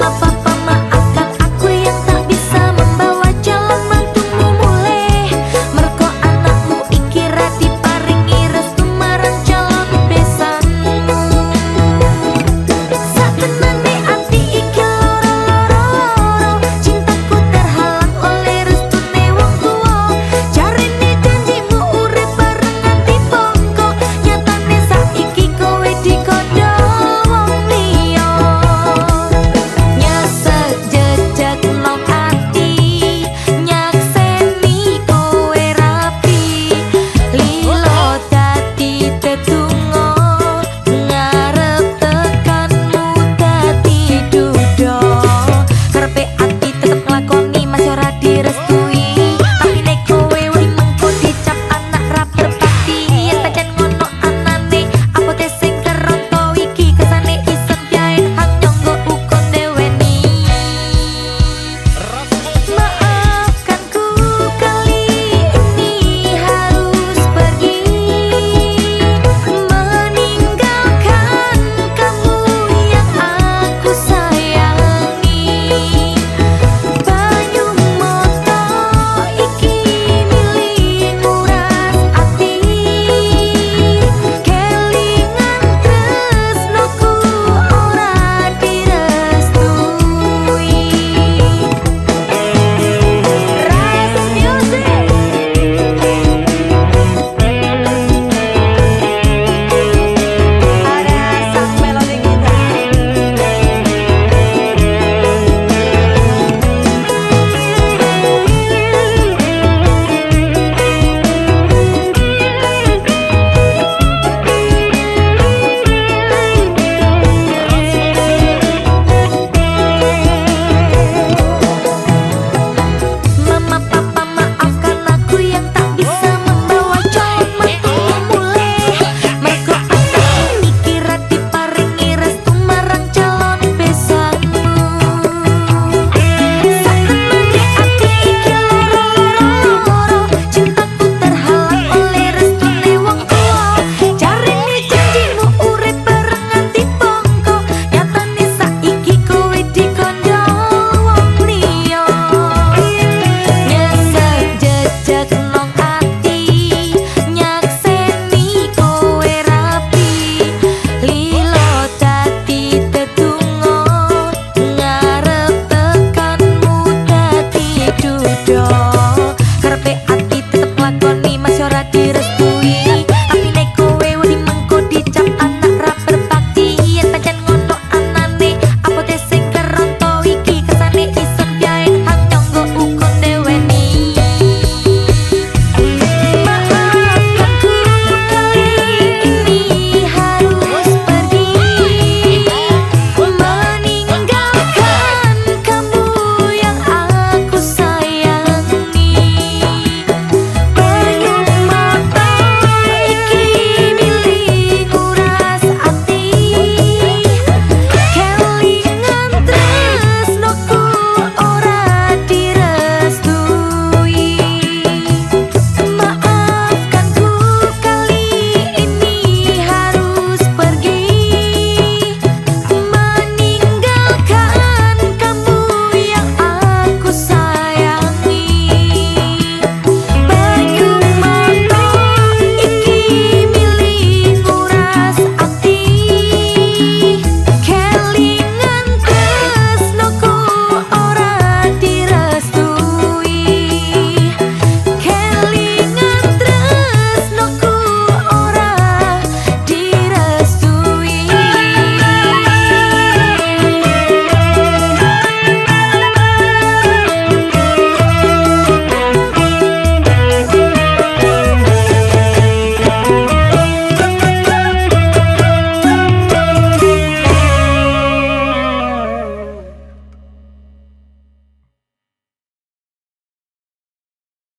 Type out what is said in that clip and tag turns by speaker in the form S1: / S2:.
S1: mama papa